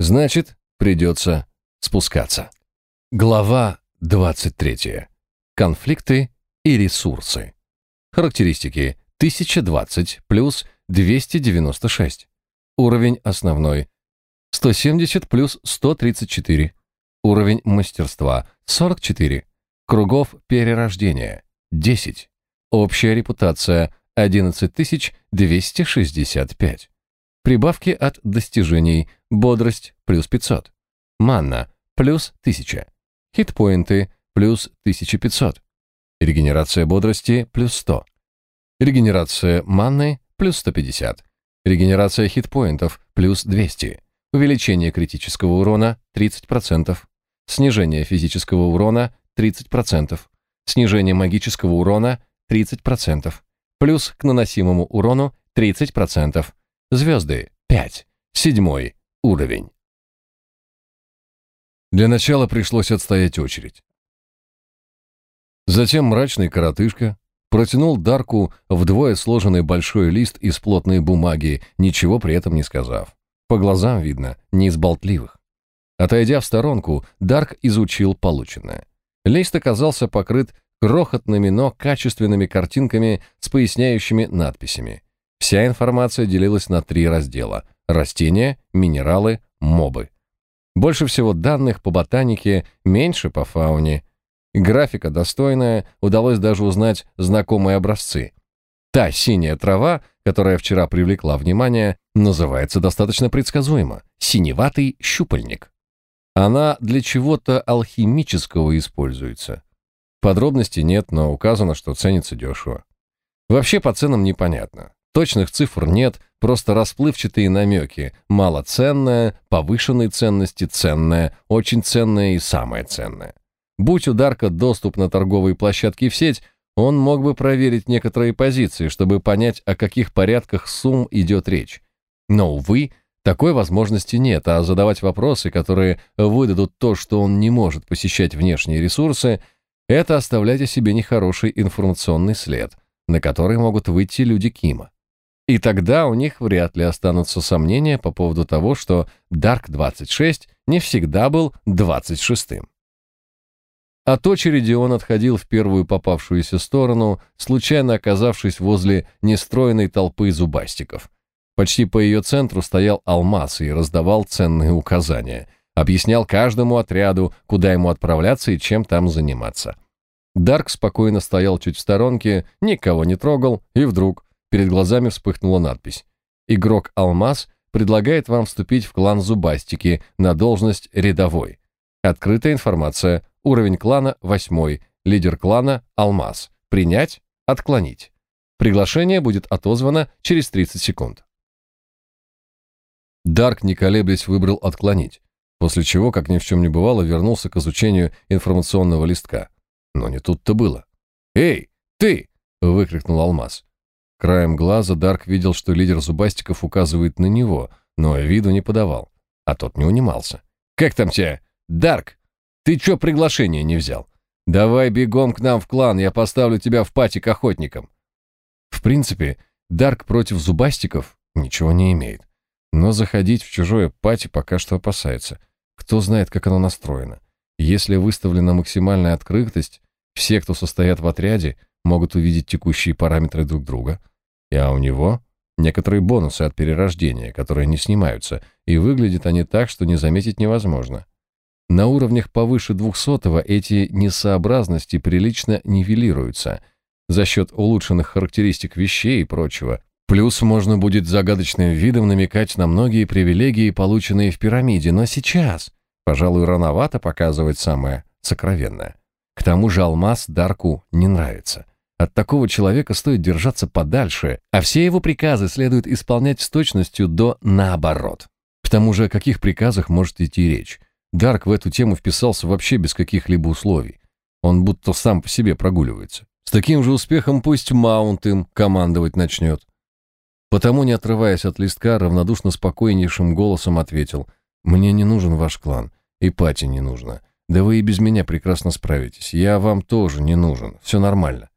Значит, придется спускаться. Глава 23. Конфликты и ресурсы. Характеристики 1020 плюс 296. Уровень основной 170 плюс 134. Уровень мастерства 44. Кругов перерождения 10. Общая репутация 11265. Прибавки от достижений. Бодрость плюс 500. Манна плюс 1000. Хитпоинты плюс 1500. Регенерация бодрости плюс 100. Регенерация манны плюс 150. Регенерация хитпоинтов плюс 200. Увеличение критического урона 30%. Снижение физического урона 30%. Снижение магического урона 30%. Плюс к наносимому урону 30%. Звезды 5. Седьмой уровень. Для начала пришлось отстоять очередь. Затем мрачный коротышка протянул Дарку вдвое сложенный большой лист из плотной бумаги, ничего при этом не сказав. По глазам видно, не из болтливых. Отойдя в сторонку, Дарк изучил полученное. Лист оказался покрыт крохотными, но качественными картинками с поясняющими надписями. Вся информация делилась на три раздела – растения, минералы, мобы. Больше всего данных по ботанике, меньше по фауне. Графика достойная, удалось даже узнать знакомые образцы. Та синяя трава, которая вчера привлекла внимание, называется достаточно предсказуемо – синеватый щупальник. Она для чего-то алхимического используется. Подробностей нет, но указано, что ценится дешево. Вообще по ценам непонятно. Точных цифр нет, просто расплывчатые намеки. Малоценное, повышенной ценности, ценное, очень ценное и самое ценное. Будь у Дарка доступ на торговые площадки в сеть, он мог бы проверить некоторые позиции, чтобы понять, о каких порядках сумм идет речь. Но, увы, такой возможности нет, а задавать вопросы, которые выдадут то, что он не может посещать внешние ресурсы, это оставлять о себе нехороший информационный след, на который могут выйти люди Кима. И тогда у них вряд ли останутся сомнения по поводу того, что Dark 26 не всегда был 26-м. От очереди он отходил в первую попавшуюся сторону, случайно оказавшись возле нестроенной толпы зубастиков. Почти по ее центру стоял алмаз и раздавал ценные указания. Объяснял каждому отряду, куда ему отправляться и чем там заниматься. Дарк спокойно стоял чуть в сторонке, никого не трогал, и вдруг Перед глазами вспыхнула надпись. «Игрок Алмаз предлагает вам вступить в клан Зубастики на должность рядовой. Открытая информация. Уровень клана 8. Лидер клана Алмаз. Принять? Отклонить. Приглашение будет отозвано через 30 секунд». Дарк, не колеблясь, выбрал «отклонить», после чего, как ни в чем не бывало, вернулся к изучению информационного листка. Но не тут-то было. «Эй, ты!» — выкрикнул Алмаз. Краем глаза Дарк видел, что лидер зубастиков указывает на него, но виду не подавал. А тот не унимался. «Как там тебя? Дарк! Ты чё приглашение не взял? Давай бегом к нам в клан, я поставлю тебя в пати к охотникам». В принципе, Дарк против зубастиков ничего не имеет. Но заходить в чужое пати пока что опасается. Кто знает, как оно настроено. Если выставлена максимальная открытость, все, кто состоят в отряде, могут увидеть текущие параметры друг друга, а у него некоторые бонусы от перерождения, которые не снимаются, и выглядят они так, что не заметить невозможно. На уровнях повыше 200 эти несообразности прилично нивелируются за счет улучшенных характеристик вещей и прочего. Плюс можно будет загадочным видом намекать на многие привилегии, полученные в пирамиде, но сейчас, пожалуй, рановато показывать самое сокровенное. К тому же алмаз Дарку не нравится. От такого человека стоит держаться подальше, а все его приказы следует исполнять с точностью до наоборот. К тому же о каких приказах может идти речь? Дарк в эту тему вписался вообще без каких-либо условий. Он будто сам по себе прогуливается. С таким же успехом пусть Маунт им командовать начнет. Потому, не отрываясь от листка, равнодушно спокойнейшим голосом ответил, «Мне не нужен ваш клан, и пати не нужно. Да вы и без меня прекрасно справитесь. Я вам тоже не нужен. Все нормально.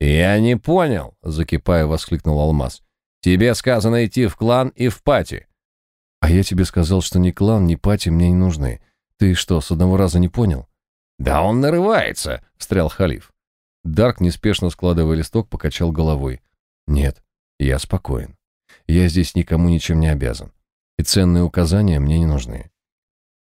«Я не понял», — закипая, воскликнул Алмаз. «Тебе сказано идти в клан и в пати». А я тебе сказал, что ни клан, ни пати мне не нужны. Ты что, с одного раза не понял? Да он нарывается, встрял халиф. Дарк, неспешно складывая листок, покачал головой. Нет, я спокоен. Я здесь никому ничем не обязан. И ценные указания мне не нужны.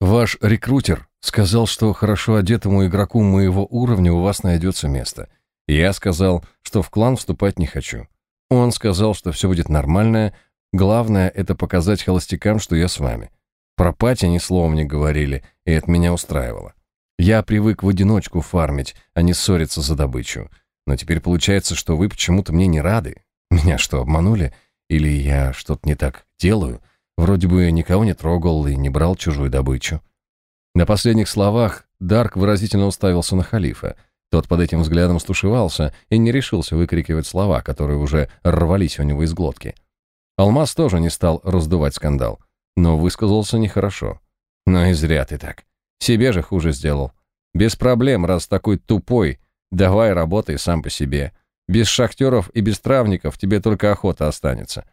Ваш рекрутер сказал, что хорошо одетому игроку моего уровня у вас найдется место. Я сказал, что в клан вступать не хочу. Он сказал, что все будет нормально, главное — это показать холостякам, что я с вами. Про пати ни словом не говорили, и это меня устраивало. Я привык в одиночку фармить, а не ссориться за добычу. Но теперь получается, что вы почему-то мне не рады. Меня что, обманули? Или я что-то не так делаю? Вроде бы никого не трогал и не брал чужую добычу. На последних словах Дарк выразительно уставился на халифа. Тот под этим взглядом стушевался и не решился выкрикивать слова, которые уже рвались у него из глотки. Алмаз тоже не стал раздувать скандал, но высказался нехорошо. «Ну и зря ты так. Себе же хуже сделал. Без проблем, раз такой тупой, давай работай сам по себе. Без шахтеров и без травников тебе только охота останется.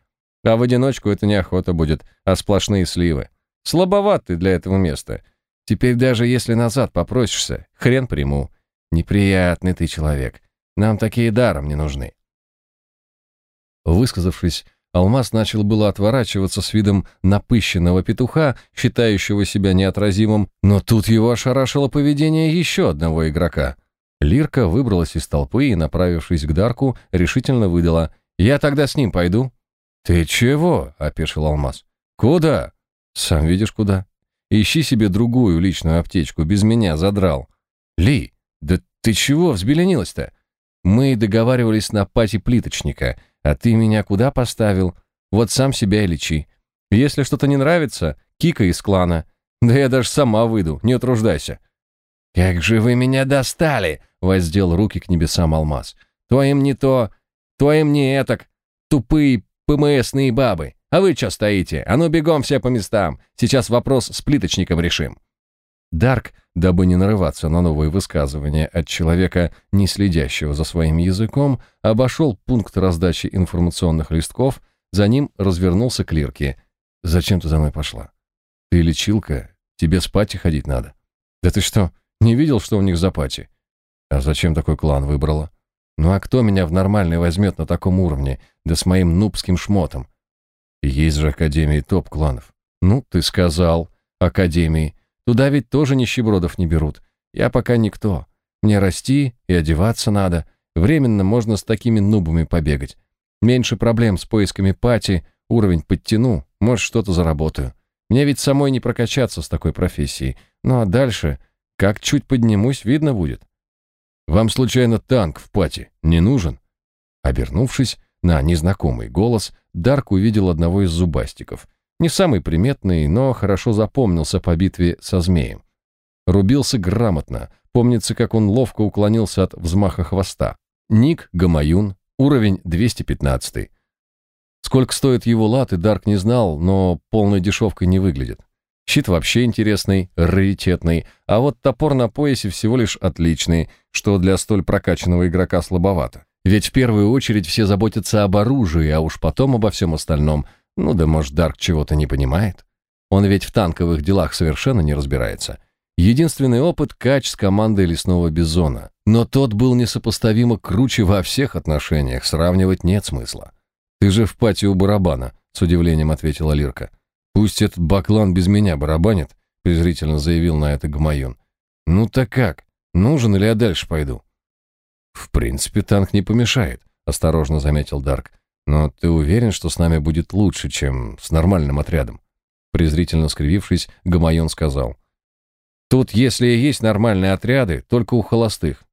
А в одиночку это не охота будет, а сплошные сливы. Слабоват ты для этого места. Теперь даже если назад попросишься, хрен приму. Неприятный ты человек. Нам такие даром не нужны. Высказавшись, Алмаз начал было отворачиваться с видом напыщенного петуха, считающего себя неотразимым, но тут его ошарашило поведение еще одного игрока. Лирка выбралась из толпы и, направившись к Дарку, решительно выдала «Я тогда с ним пойду». «Ты чего?» — опешил Алмаз. «Куда?» «Сам видишь, куда. Ищи себе другую личную аптечку, без меня задрал». «Ли, да ты чего взбеленилась-то? Мы договаривались на пати плиточника, а ты меня куда поставил? Вот сам себя и лечи. Если что-то не нравится, кика из клана. Да я даже сама выйду, не утруждайся». «Как же вы меня достали!» — воздел руки к небесам Алмаз. «Твоим не то, твоим не этак. Тупые ПМСные бабы. А вы что стоите? А ну бегом все по местам. Сейчас вопрос с плиточником решим. Дарк, дабы не нарываться на новые высказывания от человека, не следящего за своим языком, обошел пункт раздачи информационных листков, за ним развернулся к Лирке. «Зачем ты за мной пошла? Ты лечилка, тебе спать и ходить надо». «Да ты что, не видел, что у них за пати?» «А зачем такой клан выбрала?» Ну а кто меня в нормальный возьмет на таком уровне, да с моим нубским шмотом? Есть же Академии топ-кланов. Ну, ты сказал. Академии. Туда ведь тоже нищебродов не берут. Я пока никто. Мне расти и одеваться надо. Временно можно с такими нубами побегать. Меньше проблем с поисками пати, уровень подтяну, может, что-то заработаю. Мне ведь самой не прокачаться с такой профессией. Ну а дальше, как чуть поднимусь, видно будет. Вам случайно танк в пати не нужен?» Обернувшись на незнакомый голос, Дарк увидел одного из зубастиков. Не самый приметный, но хорошо запомнился по битве со змеем. Рубился грамотно, помнится, как он ловко уклонился от взмаха хвоста. Ник Гамаюн, уровень 215. Сколько стоит его латы, Дарк не знал, но полной дешевкой не выглядит. Щит вообще интересный, раритетный, а вот топор на поясе всего лишь отличный, что для столь прокачанного игрока слабовато. Ведь в первую очередь все заботятся об оружии, а уж потом обо всем остальном. Ну да может Дарк чего-то не понимает. Он ведь в танковых делах совершенно не разбирается. Единственный опыт — кач с командой лесного бизона. Но тот был несопоставимо круче во всех отношениях, сравнивать нет смысла. «Ты же в пати у барабана», — с удивлением ответила Лирка. «Пусть этот баклан без меня барабанит», — презрительно заявил на это Гамаюн. «Ну так как? Нужен или я дальше пойду?» «В принципе, танк не помешает», — осторожно заметил Дарк. «Но ты уверен, что с нами будет лучше, чем с нормальным отрядом?» Презрительно скривившись, Гамаюн сказал. «Тут, если и есть нормальные отряды, только у холостых.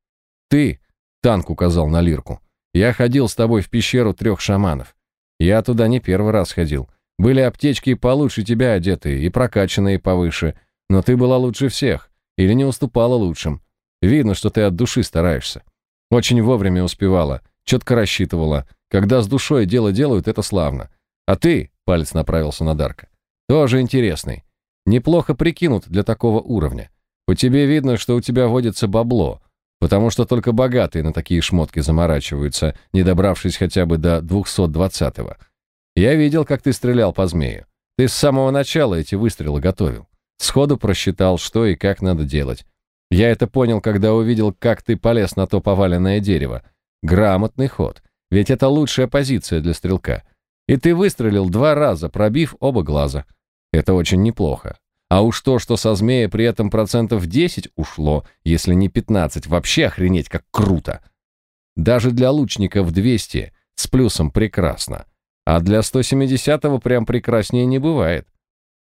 Ты, — танк указал на Лирку, — я ходил с тобой в пещеру трех шаманов. Я туда не первый раз ходил. Были аптечки получше тебя одетые и прокачанные повыше, но ты была лучше всех или не уступала лучшим. Видно, что ты от души стараешься. Очень вовремя успевала, четко рассчитывала. Когда с душой дело делают, это славно. А ты, палец направился на Дарка, тоже интересный. Неплохо прикинут для такого уровня. По тебе видно, что у тебя водится бабло, потому что только богатые на такие шмотки заморачиваются, не добравшись хотя бы до 220-го. Я видел, как ты стрелял по змею. Ты с самого начала эти выстрелы готовил. Сходу просчитал, что и как надо делать. Я это понял, когда увидел, как ты полез на то поваленное дерево. Грамотный ход. Ведь это лучшая позиция для стрелка. И ты выстрелил два раза, пробив оба глаза. Это очень неплохо. А уж то, что со змея при этом процентов 10 ушло, если не 15, вообще охренеть как круто. Даже для лучника в 200 с плюсом прекрасно. А для 170-го прям прекраснее не бывает.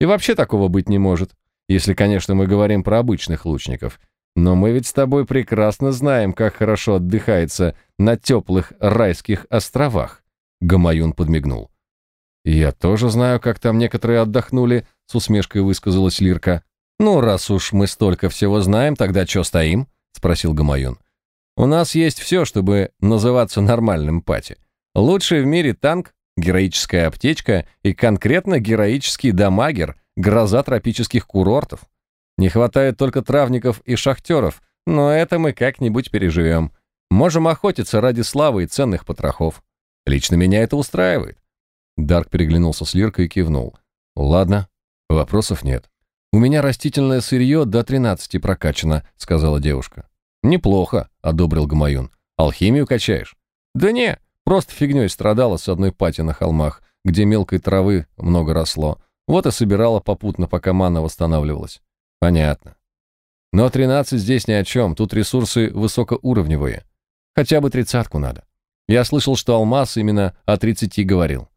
И вообще такого быть не может. Если, конечно, мы говорим про обычных лучников. Но мы ведь с тобой прекрасно знаем, как хорошо отдыхается на теплых райских островах. Гамаюн подмигнул. «Я тоже знаю, как там некоторые отдохнули», — с усмешкой высказалась Лирка. «Ну, раз уж мы столько всего знаем, тогда что стоим?» — спросил Гамаюн. «У нас есть все, чтобы называться нормальным пати. Лучший в мире танк, героическая аптечка и конкретно героический дамагер, гроза тропических курортов. Не хватает только травников и шахтеров, но это мы как-нибудь переживем. Можем охотиться ради славы и ценных потрохов. Лично меня это устраивает. Дарк переглянулся с Лиркой и кивнул. Ладно, вопросов нет. У меня растительное сырье до 13 прокачано, сказала девушка. Неплохо, одобрил Гамаюн. Алхимию качаешь? Да не, просто фигней страдала с одной пати на холмах, где мелкой травы много росло. Вот и собирала попутно, пока мана восстанавливалась. Понятно. Но 13 здесь ни о чем, тут ресурсы высокоуровневые. Хотя бы тридцатку надо. Я слышал, что Алмаз именно о 30 говорил.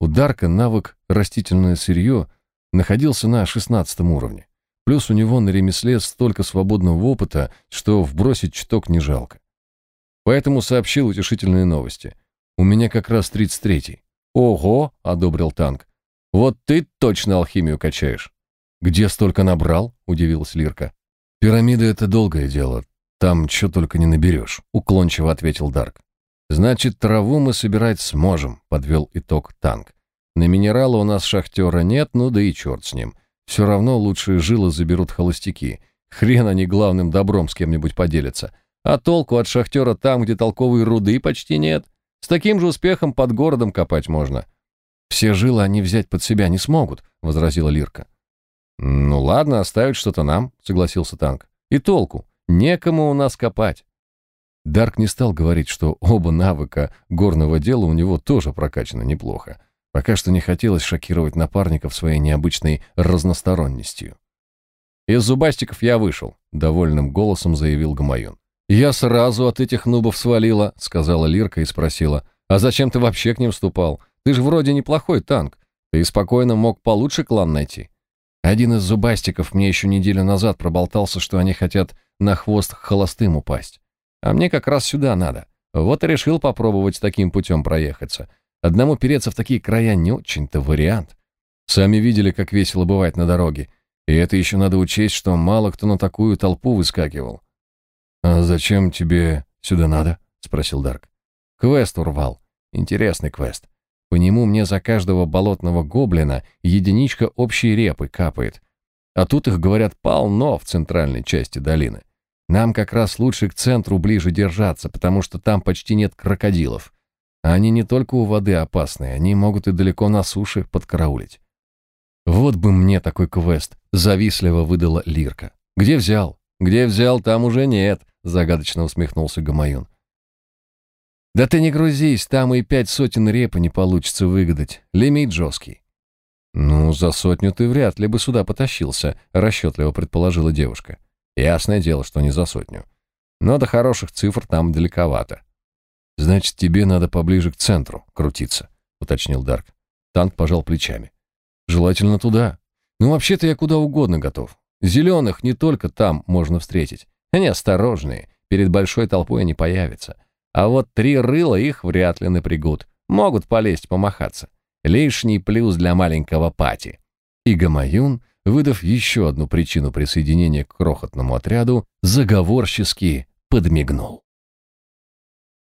У Дарка навык «растительное сырье» находился на 16 уровне. Плюс у него на ремесле столько свободного опыта, что вбросить чуток не жалко. Поэтому сообщил утешительные новости. У меня как раз 33-й. «Ого!» — одобрил танк. «Вот ты точно алхимию качаешь». «Где столько набрал?» — удивилась Лирка. «Пирамида — это долгое дело. Там что только не наберешь», — уклончиво ответил Дарк. «Значит, траву мы собирать сможем», — подвел итог танк. «На минералы у нас шахтера нет, ну да и черт с ним. Все равно лучшие жилы заберут холостяки. Хрен они главным добром с кем-нибудь поделятся. А толку от шахтера там, где толковой руды почти нет. С таким же успехом под городом копать можно». «Все жилы они взять под себя не смогут», — возразила Лирка. «Ну ладно, оставить что-то нам», — согласился танк. «И толку? Некому у нас копать». Дарк не стал говорить, что оба навыка горного дела у него тоже прокачаны неплохо. Пока что не хотелось шокировать напарников своей необычной разносторонностью. «Из зубастиков я вышел», — довольным голосом заявил Гамаюн. «Я сразу от этих нубов свалила», — сказала Лирка и спросила. «А зачем ты вообще к ним вступал? Ты же вроде неплохой танк. Ты спокойно мог получше клан найти». Один из зубастиков мне еще неделю назад проболтался, что они хотят на хвост холостым упасть. А мне как раз сюда надо. Вот и решил попробовать таким путем проехаться. Одному переться в такие края не очень-то вариант. Сами видели, как весело бывает на дороге. И это еще надо учесть, что мало кто на такую толпу выскакивал. «А зачем тебе сюда надо?» — спросил Дарк. «Квест урвал. Интересный квест. По нему мне за каждого болотного гоблина единичка общей репы капает. А тут их, говорят, полно в центральной части долины. Нам как раз лучше к центру ближе держаться, потому что там почти нет крокодилов. А они не только у воды опасные, они могут и далеко на суше подкараулить. Вот бы мне такой квест, завистливо выдала Лирка. Где взял? Где взял, там уже нет, загадочно усмехнулся Гамаюн. Да ты не грузись, там и пять сотен репы не получится выгадать. Лимит жесткий. Ну, за сотню ты вряд ли бы сюда потащился, расчетливо предположила девушка. Ясное дело, что не за сотню. Но до хороших цифр там далековато. Значит, тебе надо поближе к центру крутиться, уточнил Дарк. Танк пожал плечами. Желательно туда. Ну, вообще-то я куда угодно готов. Зеленых не только там можно встретить. Они осторожные, перед большой толпой они появятся. А вот три рыла их вряд ли напрягут. Могут полезть помахаться. Лишний плюс для маленького пати. И Гамаюн выдав еще одну причину присоединения к крохотному отряду, заговорчески подмигнул.